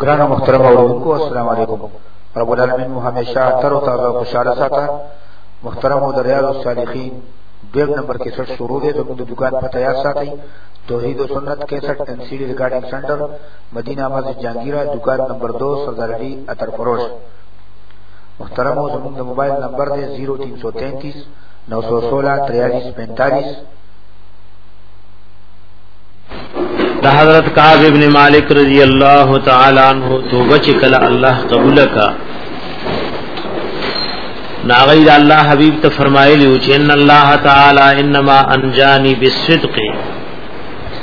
ګران محترم اوریدونکو السلام علیکم رب العالمین مو همیشه تر او تازه خوشاله ساته محترم او دریاض الصالحین دویم نمبر کې سټ شروع دی زموږ د دکان په تیار ساتي توحید و سنت 61 این سی ډی ریکارډینګ سنټر مدینه مسجد جهانگیرا دکان نمبر 2 سردار علی اتر فروش محترم او زموږ د موبایل نمبر دی 0333 916 4345 د حضرت کعب ابن مالک رضی الله تعالی عنہ توبه چې کله الله قبول کا ناغی دا الله حبیب ته فرمایلی چې ان الله تعالی انما انجانی بالصدق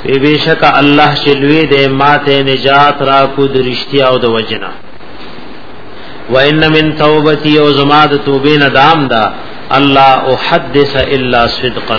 ای بیشک الله چې لوی دې ماته نجات را کو د رښتیا او د وجنا وان من توبتی او زما د توبې نه دام دا الله احدث الا صدقا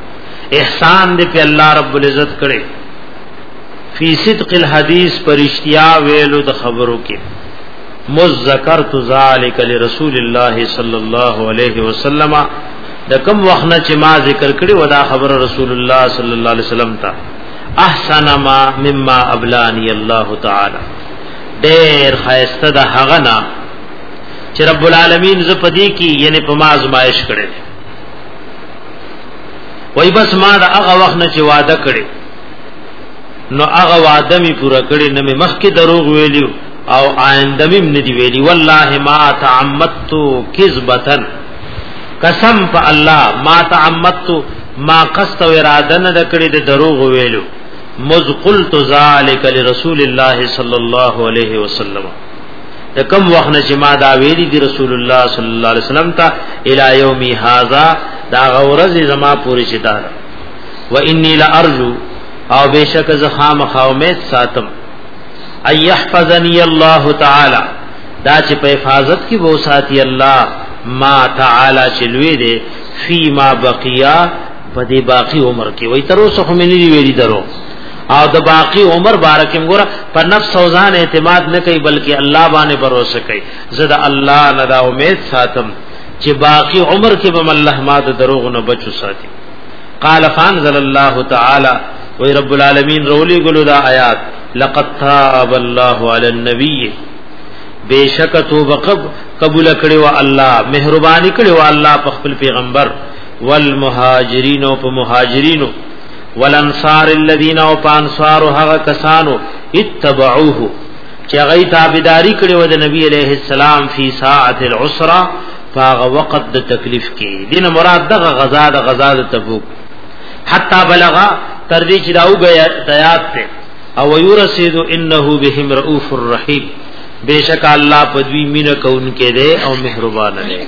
احسان دې په الله رب العزت کړي فی صدق الحدیث پرشتیا ویلو د خبرو کې مذکرت ذالک لرسول الله صلی الله علیه وسلم د کوم وخت نه چې ما ذکر کړی ودا خبر رسول الله صلی الله علیه وسلم ته احسن ما مما ابلانی الله تعالی ډیر خیسته د هغه نه چې رب العالمین ز پدی کی یعنی په ما ازمایش کړی وای بس ما دا هغه وخت نه چې وعده کړی نو هغه وعده می پورا کړی نه می مخکې دروغ ویلی او آینده می نه دی ویلی والله ما تعمدت کذبتن قسم په الله ما تعمدت ما قصد و اراده نه کړی د دروغ ویلو مذ قلت ذلک لرسول الله صلی الله علیه وسلم د کوم وخت نه چې ما دا ویلي دی رسول الله صلی الله علیه وسلم ته الی یوم هاذا دا غورز زما پوری چې دا و انی لارجو او بشک ز خام خامت ساتم ایحفظنی الله تعالی دا چې په حفاظت کې وو ساتي الله ما تعالی چې لوی دی فی ما بقیا په دې باقی عمر کې وای تر اوسه هم نه ویلي درو او د باقی عمر بارکم ګره په نفس او ځان اعتماد نه کوي بلکې الله باندې باور وکړي زه د الله نه دا امید ساتم چې باقی عمر کې به الله ما د دروغ نه بچو ساتي قال فانزل الله تعالی و رب العالمین رولی ګلو دا آیات لقد تاب الله علی النبی بیشک توبه قبول کړي و الله مهرباني کړي و الله په خپل پیغمبر والمهاجرین او په مهاجرینو ولنصار الذين او پانصار هغه کسانو اتبعوه چې هغه تابعداري کړې و د نبی عليه السلام فی ساعت العسره فاغ وقت د تکلیف کې دین مراد دغه غزا د غزا د تبوک حتا بلغا تر دې چې داو غیا تیات ته او یورسید انه بهم رؤوف الرحیم بیشک الله پدوی مینه کون کې ده او مهربان ده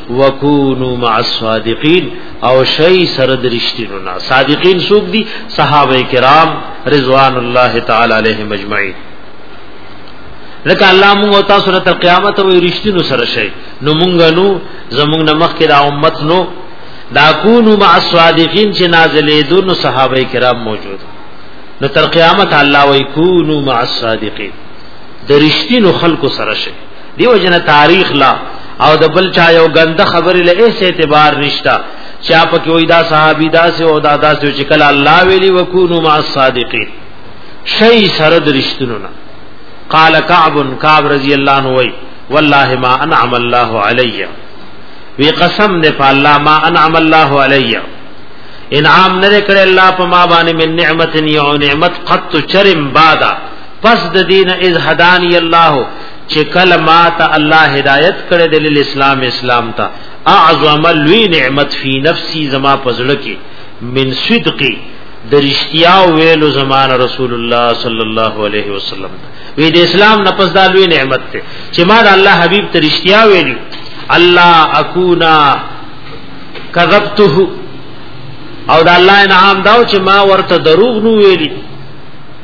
وکونو مع الصادقین او شی سره د رښتینو نه صادقین سوق دي صحابه کرام رضوان الله تعالی علیهم اجمعین لکه الله موږ او تاسو ته قیامت او رښتینو سره شي نو موږ نو زموږ نه مخکې دا امت نو دا کونو مع الصادقین چې نازلې دون صحابه کرام موجود نو تر قیامت الله وی کونو مع الصادقین د رښتینو خلکو سره شي دیو جن تاریخ لا او د بل چا یو غند خبرې له ایس اعتبار نشتا چا په کې وای دا صحابي دا سه او دا دا سه چې کله الله ویلی وکونو مع الصادقین شی سره درشتونو نه قال كعب كعب رضی الله عنه وای والله ما انعم الله علی وی قسم دې په الله ما انعم الله علی انعام نه کړ الله په ما باندې من نعمت یو نعمت قط چرم بادا پس د دین از هدانی الله چې کله ما ته الله هدایت کړې د اسلام اسلام ته اعظم لوی نعمت فی نفسی زما پزړه کې من صدقی د رښتیا ویلو زمان رسول الله صلی الله علیه وسلم وی د اسلام نه پس دا لوی نعمت ته چې ما د الله حبیب ته رښتیا ویلو الله اكونا کذبته او د الله انعام داو چې ما ورته دروغ نو ویلی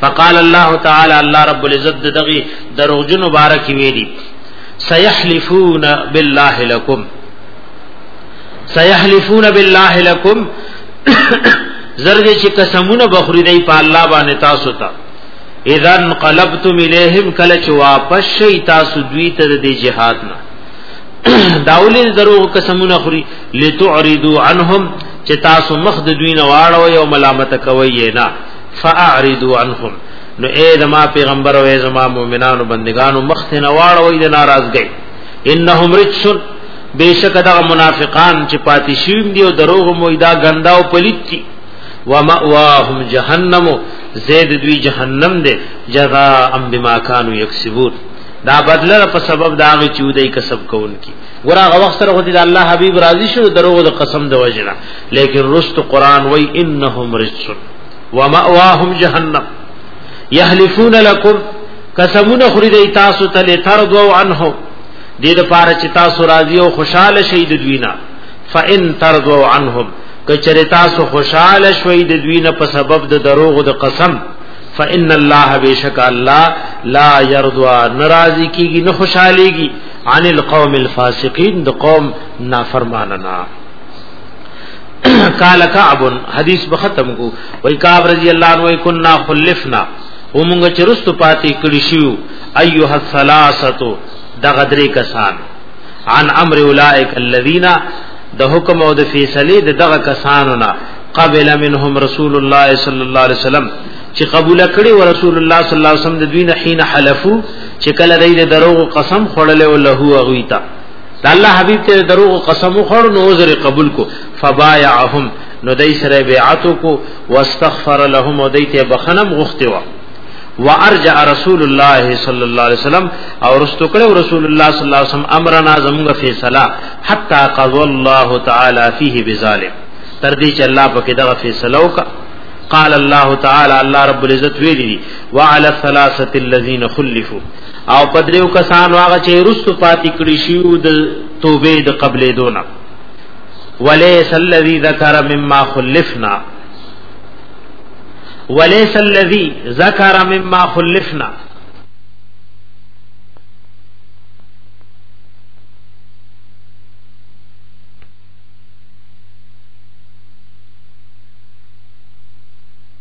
فقال الله تعالی الله رب العزت دغه دروغجن مبارک ویلي سيحلفون بالله لكم سيحلفون بالله لكم زرد چې قسمونه بخوري دی په الله باندې تاسو ته اذا انقلبتم اليهم کله چې واپس شي تاسو دوی ته د جهاد نه داولین درو قسمونه خوري لتعرضوا عنهم چې تاسو مخ د دوی نه واړو یو ملامت کوي نه فاعرضوا عنهم نو اے زما پیغمبر او اے زما مؤمنانو بندگانو مخ ته نواړوي د ناراضګۍ انهم رجس بیشک دا منافقان چې پاتې شوم دي او دروغ مویدا غندا او پلیت دي ومأواهم جهنم زید دوی جهنم دے جزاء بما كانوا یکسبون دا بدله په سبب دا غي چودای کسب کون کی ګورا غ وخت سره خدای الله حبیب راضی شو دروغ د قسم د وجنا لیکن رست قران وای انهم رجس ومأواهم جهنم يحلفون لكم قسمون خرید تاسو ته لتردوا عنهم دې د پاره چې تاسو راضي او خوشاله شئ د دوی نه فإن تردوا عنهم کچره تاسو خوشاله شوي د دوی نه په سبب د دروغ د قسم فإن الله بشک الله لا يرضى ناراضي کیږي نه خوشاليږي عن القوم الفاسقين د قوم نافرماننا قال كعب حدیث به ختم کو وای کعب رضی الله عنه کنا خلفنا ومونږ چرست پاتې کړی شو ايها الثلاثه د غدری کسان عن امر اولئک الذين د حکم او د فیصله د دغه کسانو نه قبل منهم رسول الله صلی الله علیه وسلم چې قبول کړي او رسول الله صلی الله علیه وسلم د دوی نه حين حلفو چې کله دوی د دروغ قسم خړل او له هغه ویتا دا الله حبیب ته دروغ قسم خور نو عذر قبول کو فبايعهم نو دای سره بیعت کو واستغفر لهم او دای ته بخنم غخته وا وارجع رسول الله صلی الله علیه وسلم او رستو کړو رسول الله صلی الله علیه وسلم امرنا زمغ فیصله حتا قضى الله تعالی فيه بذلک تر دې چې الله پکې دغه فیصله وکړه قال الله تعالى الله رب العزت ویلی وعلى الثلاثه الذين خلفوا او پدریو کسان واغه چې رسو پاتې کړی شیو د توبې د قبلې دونه وليس الذي ذكر مما خلفنا وليس الذي ذكر مما خلفنا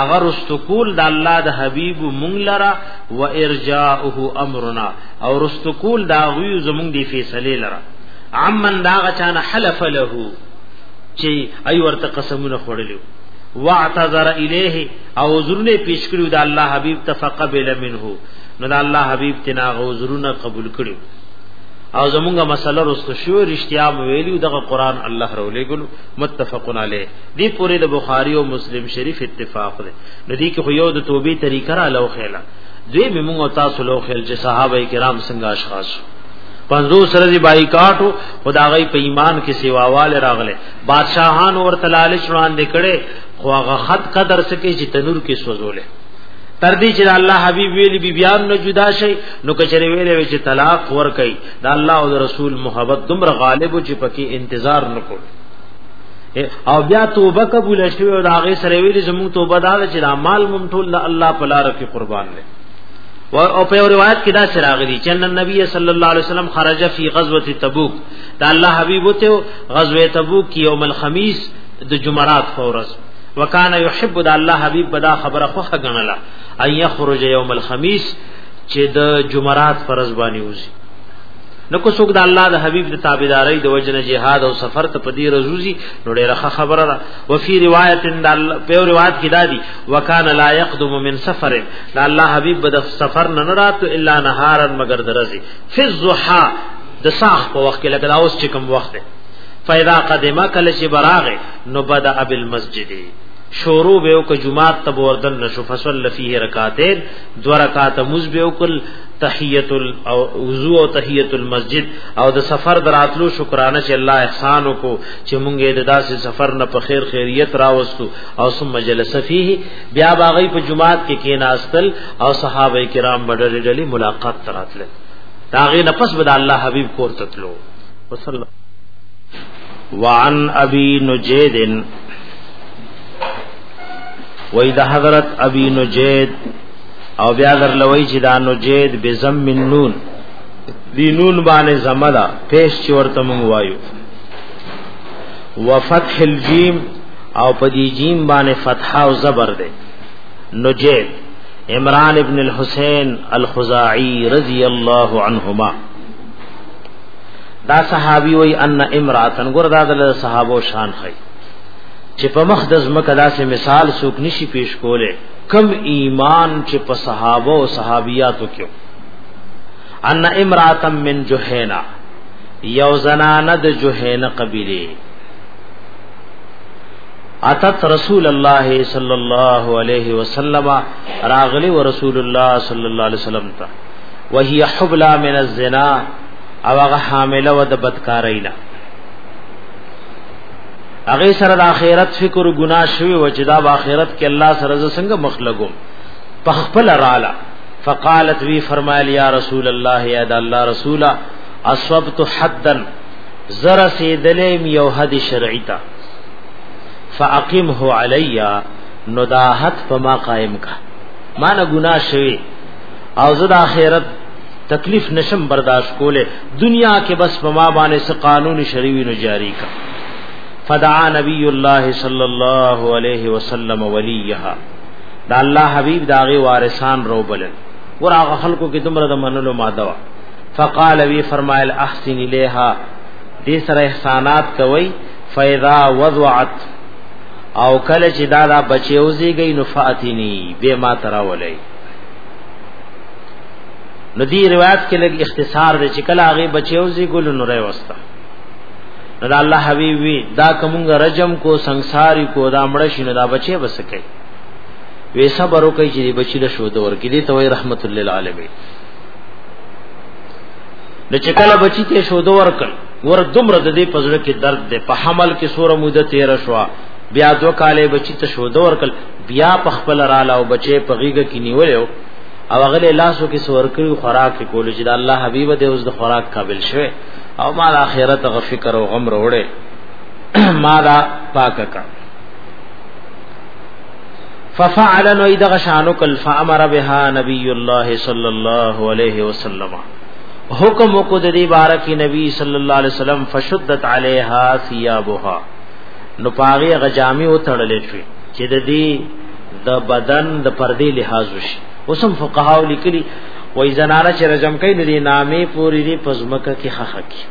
اگر استقول د الله د حبيب مونږ لرا و ارجاءه امرنا او استقول دا غوي زمونږ دی فیصله لرا عمن دا غچان حلف له چی ای ورته قسمونه خوړلو واعتذر الیه او زرنه پیش کړو د الله حبیب تفقبل منه نو د الله حبیب تنا غوزرونه قبول کړو او زمونږه مسله رسو شو رښتیا ویلو دغه قران الله رولې ګلو متفقن علیه دی پوری د بخاری او مسلم شریف اتفاق دی نو دی کې خو یو د توبې طریقه را لو خیلا دوی موږ او تاسو لو خیل چې صحابه کرام څنګه اشخاص پنځو سره دی بایکاټو خدای په ایمان کې سیواواله راغله بادشاہان ورته لالچ وړاندې کړي خو هغه خط قدر سکه چې تنور کې سوزوله تر دې چې الله حبيب ویلي بي بیان نه جدا شي نو کچره ویلې چې طلاق ور کوي دا الله او رسول محبت دومره غالب چې پکې انتظار نکوي او بیا توبه قبول شوه او دا غي سره ویلي زموږ توبه دا چې دا مال مونږ ټول الله په لار کې قربان لې او په روایت کې دا سراغلی چې نن نبی صلی الله علیه وسلم خرج فی غزوه تبوک دا الله حبیب ته غزوه تبوک کې یوم الخمیس د جمعرات فورز وکانه یحب د الله حبیب بدا خبره خوخه غنلا ان یخرج یوم الخمیس چې د جمعرات فرض باندې وځي نو کو څوک د الله د حبيب د تابعداري د وجنه جهاد او سفر ته پدی رزوزی نو ډیره خبره ده او فی روایت ان په روایت کې دادی وکان لا يقدم من سفر لا الله حبيب بد سفر نه راتو الا نهارا مگر درزي فی الضحى د ساخ په وخت کې لکه دا اوس چې کوم وخت دی فیدا قدمه کله چې براغه نو بدا ابل المسجد شورو به او که جمعات تب وردن نشو فصل فيه رکعتين دو رکعات مز به او کل تحیت الوضو او تحیت المسجد او د سفر دراتلو شکرانه چې الله احسان وکړو چې مونږه د داسې سفر نه په خیر خیریت راوستو او ثم جلس فيه بیا باغی په جمعات کې کیناستل او صحابه کرام بدر ډلې ملاقات تراتل داغه نفس بد الله حبیب کور تتلو وصلی وعن ابي نجيد وإذا حضرت ابي نجيد او بیا در لوی چې دا نجید بزم من نون دی نون باندې زمدا پیش چې ورته مونږ وایو وفتح الجیم او په دې جیم باندې فتحه او زبر ده نجید عمران ابن الحسین الخزاعی رضی الله عنهما دا صحابي وای ان امراتن ګور دا د صحابه شان خي چې په مخ د زمکه داسې مثال سوک نشي پیش کوله کم ایمان چې په صحابه او صحابیاتو کې ان امراتم من جوهینا یو زنانه د جوهینا قبیله اتت رسول الله صلی الله علیه وسلم راغلی و رسول الله صلی الله علیه وسلم ته وهي حبلا من الزنا او هغه حامله و د بدکارینا هغه سره د آخرت فکر ګناه شوی و چې دا د آخرت کې الله سره څنګه مخ لګوم په خپل رااله فقالت وی فرمایل یا رسول الله یا د الله رسولا اصبت حدا زر سیدلم یو حد شرعی تا فاقمه علیا نو دا حد په ما قائم کا ما نه ګناه شوی او زه د آخرت تکلیف نشم برداشت کوله دنیا کې بس په ما باندې څه قانون شریوی نه جاری کا فدعا نبی الله صلی الله علیه وسلم ولیها دا الله حبیب داغه وارثان رو بل ور هغه خلکو کې دومره د منلو ماده وا فقال وی فرمایل احسن الیها دې سره احسانات کوي فیضا وضعت او کله چې دا دا بچیوزی گئی نفاتینی به ما تراولای نو دی روایت کې لګ اختصار دی چې کله هغه بچیو زی ګل نو رې وستا نو دا الله حبیب وی دا کومګه رجم کو ਸੰساری کو دا مړ شینو دا بچي بسکه وی صبر وکي چې بچی له شو دور کې دی توي رحمت للعالمین نو چې کله بچی ته شو دور کړ ور دومره د دې پزړه کې درد دی په حمل کې سوره موده 13 شو بیا دو کاله بچی ته شو دور کړ بیا په خپل را لاو بچي په غیګه کې نیولیو او هغه لاسو کې سور کړو خوراک کول چې د الله حبیب دې اوس د خوراک قابل شوه او ما د اخرت غ فکر او غم وروړي ما دا پاک کا ففعل نو اذا شانو کل فامر بها نبی الله صلی الله علیه وسلم حکم کو د دې بارکی نبی صلی الله علیه وسلم فشدت علیها ثيابها نو پاغي غجامي او تړلې شوې چې د دې د بدن د پردې لحاظ وشي اوسم فقهاو لیکلي وای زنانه چې رجم کوي د دې نامې پوری دی پزمکه کې خخه کی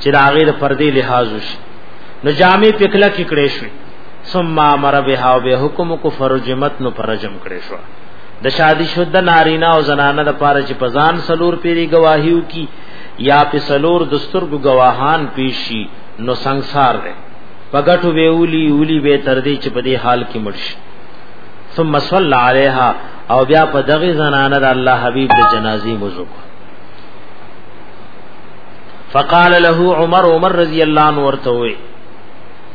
چې د هغه د پردې لحاظ وشي نو جامې پکله کې کړې شوې ثم امر بها او به حکم کو فرجمت نو پرجم کړې شو د شادي شوه د نارینه او زنانه د پاره چې پزان سلور پیری گواهیو کی یا په سلور دستور گواهان پیشي نو سنگسار دی پګټو به اولی اولی به تر دې چې په دې حال کې مرش ثم صلى عليها او بیا په دغه زنانه د الله حبيب د جنازي موضوع فقال له عمر عمر رضی الله عنه ورته وي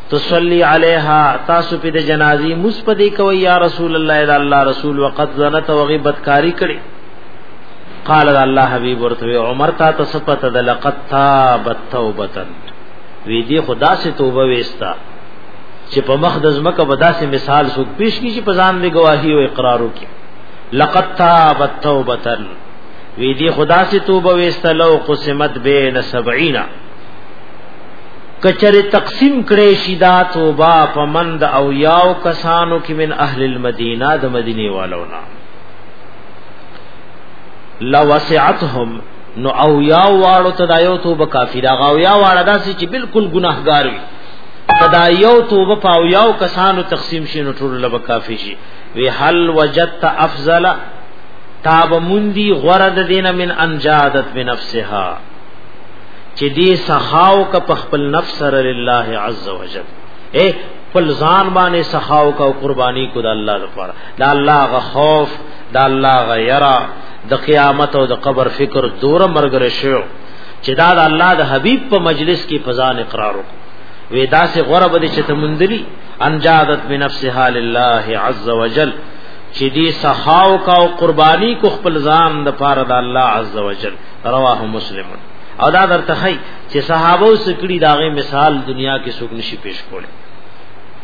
تصلي عليها تاسو په د جنازي مصپدي کوي یا رسول الله الا الله رسول وقد زنت وغيبت کاری کړي قال الله حبيب ورته عمر تا تصفت د لقد تابت توبه وی دی خدا سے توبه وستا چې په مخ د زمکه ودا سے مثال سو پیش کی چې پزان دی گواہی او اقرار وکي لقد تابت توبه وی دی خدا سے توبه وستا لو قسمت بین 70 کچره تقسیم کړي شي دا توبه په مند او یاو کسانو کې من اهل المدینه د مدینه والو نه لوسعتهم نو او یا واړو ته دا یو توبه کافی دا غاو یا واړه داسې چې بالکل ګناهګار وي دا یو توبه پاو یو کسانو تقسیم شي نو ټول لبه کافی شي وی هل وجدت افضل تاب مندی غرد دین من انجادت بنفسها چې دې سخاو ک په خپل نفس سره لله عز وجل اے خپل ځان باندې سخاو کا قربانی کو د الله لپاره دا الله غ خوف دا الله غ یرا د قیامت او د قبر فکر دور مرګر شو چې دا د الله د حبیب په مجلس کې فزان اقرار وکړو وې دا سه غره بده چې ته مندلی انجادت بنفسها لله عز وجل چې دې سخاو کا او قرباني کو خپل ځان د پاره د الله عز وجل رواه مسلم او دا درته هي چې صحابه سکړي داغه مثال دنیا کې څوک نشي پیش کولی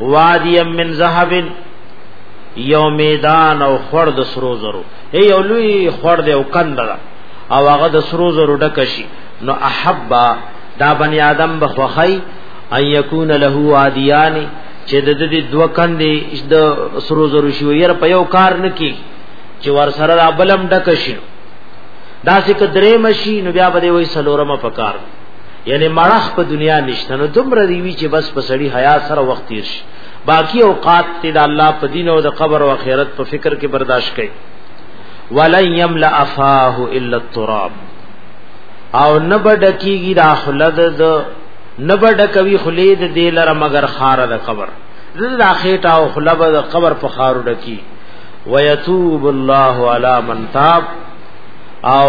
وادی من ذهب یو میدان او خور د سرو زرو ای یو لوی خور د او کندل او هغه د سرو زرو ډکشي نو احبا دا بنی آدم بخوخی ان یکون له وادیان چې د دې دوه کندې د سرو زرو شو یې په یو کار نکی چې ور سره بلم ډکشي دا څه کدرې مشي نو بیا به وې سلورمه پکار یعنی مړخ په دنیا نشته نو دومره دی وی چې بس په سړی حیا سره وخت تیر شي باقی اوقات ته د الله په دین او د قبر او آخرت په فکر کې برداشت کړي ولن یملا افاه الا التراب او نبډ کیږي دا خلد د نبډ کوي خلید دی لره مگر خار د قبر د اخیټه او خلب د قبر په خار ډکی ويتوب الله على من تاب او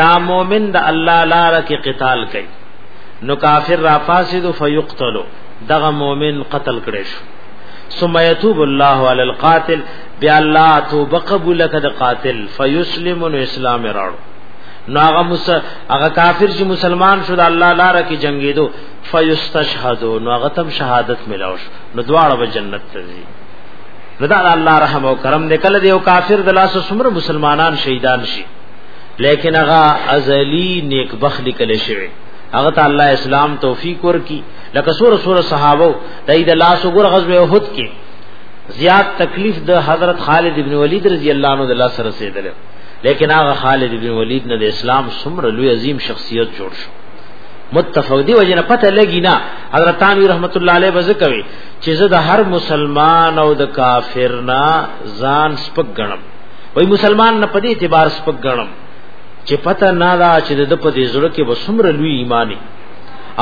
دا مؤمن د الله لار کې قتال کوي نو کافر را فاسد فیقتل دغه مؤمن قتل کړي شو ثم يتوب الله على القاتل بیا الله توبه قبول کړه قاتل فیسلم نو اسلام راړو نو هغه مس هغه کافر چې مسلمان شو د الله لار کې جنگیدو فیستشهد نو هغه تم شهادت ملاو شو نو دواړه به جنت ته ځي نو دا الله رحم او کرم دې کله دې او کافر د لاس سمره مسلمانان شهیدان شي لیکن هغه ازلی نیک بخت لیکل شوی هغه ته الله اسلام توفیق ورکی لکه سور سور صحابه دای د لاس وګور غزوه احد کې زیات تکلیف د حضرت خالد ابن ولید رضی الله عنه د الله سره رسیدل لیکن هغه خالد ابن ولید نه د اسلام څومره لوی عظیم شخصیت جوړ شو متفق دی وجنه پته لګی نه حضرت تانوی رحمت الله علیه بز کوي چې زه د هر مسلمان او د کافر نه ځان سپک غنم وای مسلمان نه پدې اعتبار سپک غنم چې پته نه دا چې د په دې زړه کې وسمر لوی ایمانی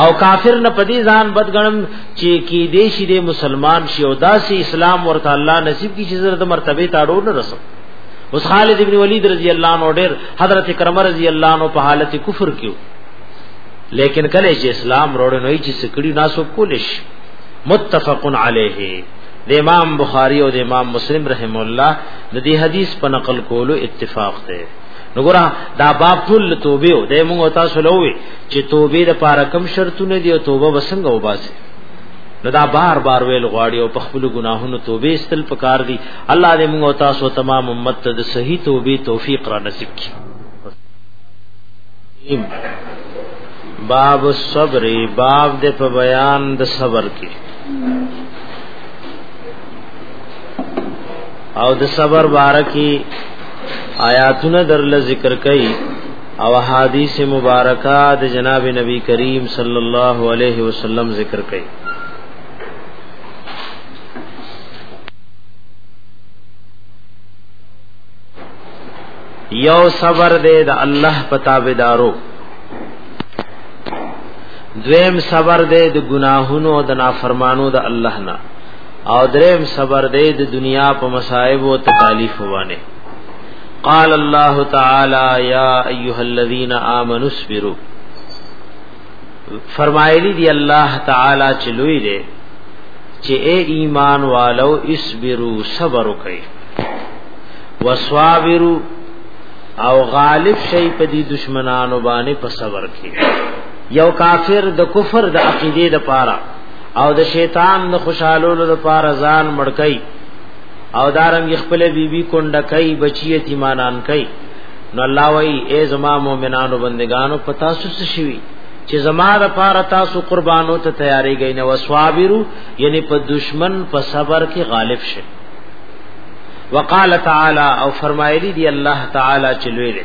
او کافر نه پدې ځان بد غنم چې کې دې شي دې مسلمان شي او داسې اسلام ورته الله نصیب کی چې زړه د مرتبه ته اړو نه رسو اوس خالد ابن ولید رضی الله عنه ډېر حضرت کرم رضی الله عنه په حالت کفر کې لیکن کله چې اسلام روړ نه چې سکړی ناسو کولیش متفق علیه د امام بخاری او د امام مسلم رحم الله د دې حدیث په نقل کولو اتفاق دی نګورا دا باب ټول توبه او د موږ تاسو لوي چې توبه د پاره کم شرطونه دی او توبه وسنګ او باسي نو دا بار بار ویل غواړي او په خپل ګناهونو توبه استل پکار دي الله دې موږ تاسو تمام امت ته د صحیح توبه توفیق را نصیب کړي باب الصبر باب د په بیان د صبر کې او د صبر بارکی آیاتونه در ل ذکر کئ او حدیث مبارکہ د جناب نبی کریم صلی الله علیه وسلم ذکر کئ یو صبر دے د الله پتا بدارو دویم صبر دې د ګناهونو او د نافرمانو د الله نه او دریم صبر دې د دنیا په مصائب او تکالیف باندې قال الله تعالی یا ایها الذین آمنوا اصبروا فرمایلی دی الله تعالی چې لوی دی چې اے ایمان والو اصبروا صبر وکړئ وصابروا او غالب شي په دې دشمنانو باندې په صبر کې یو کافر د کفر د عقیده د پاره او د شیطان د خوشحالولو د پاره ځان مړکای او دارنګ خپل بیبي کونډکای بچی یتیمانان کای نو الله وای ای زما مؤمنانو بندگانو پتا سوس شوی چې زما د پاره تاسو قربانو ته تیاری گئی نه وسوابرو یعنی په دشمن په صبر کې غالب شي وقال تعالی او فرمایلی دی الله تعالی چې لوی دی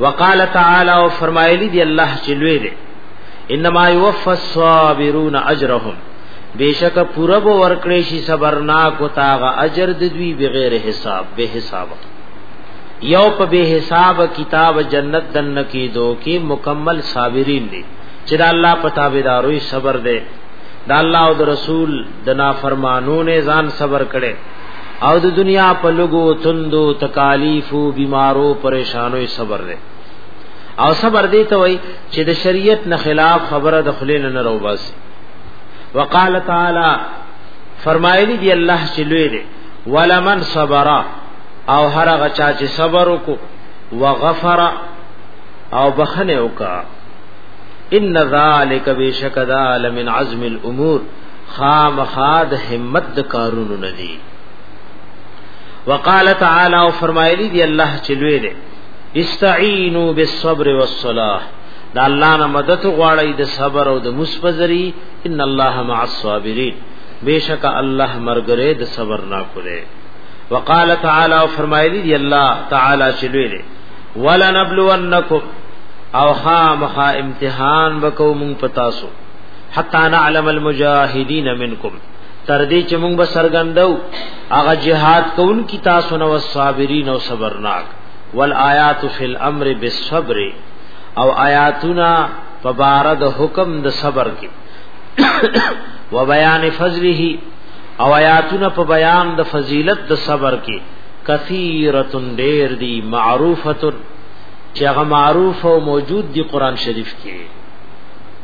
وقال تعالی او فرمایلی دی الله چې لوی دی انما يوفى الصابرون اجرهم بیشک پورا به ورکړې شي صبرناک او تاغه اجر د دوی بغیر حساب به حساب یو په به حساب کتاب جنت دن کی دو کې مکمل صابرین دي چې د الله په تابعداروي صبر دي د الله او د رسول د نافرمانو نه ځان صبر کړي او د دنیا په لګو تندو تکالیفو بیمارو پریشانو صبر لري او صبر دې ته وای چې د شریعت نه خلاف خبره د خلینو نه روباس وقال تعالی فرمایلی دی الله چې لوی دی ولمن صبر او هر هغه چا چې صبر وکړو وغفر او بخنه وکړه ان ذالک بشکدا لمن عزم الامور خامخا د همت د کارونو نه دي وقال تعالی او فرمایلی دی الله چې لوی دی استعینوا بالصبر والصلاه دا الله نه مدد غواړی د صبر او د مصبذری ان الله مع الصابرین بیشک الله مرګره د صبر نا کوله وقال تعالی او فرمایلی دی الله تعالی چې لوی دی ولنبلونکم او خامخا امتحان وکوم پتاسو حتا نعلم المجاهدین منکم تر دې چې موږ به سرګندو هغه جهاد کون کی تاسو نو صابرین او صبرناک والآیات فی الامر بالصبر او آیاتنا فبارد حکم د صبر کې و بیان فضله او آیاتنا په بیان د فضیلت د صبر کې کثیرتن ډیر دی معروفتن چې هغه معروف او موجود دی قران شریف کې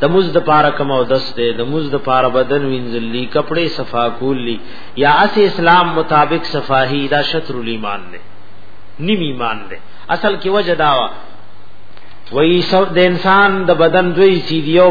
د مز د پاره کم او دس دی د مز د پاره بدن وینځلی کپڑے صفا کولی یا اس اسلام مطابق صفائی دا شطر الایمان دی نیم ایمان دی اصل کې وجه داوا وای سو د انسان د بدن دوی سیدیو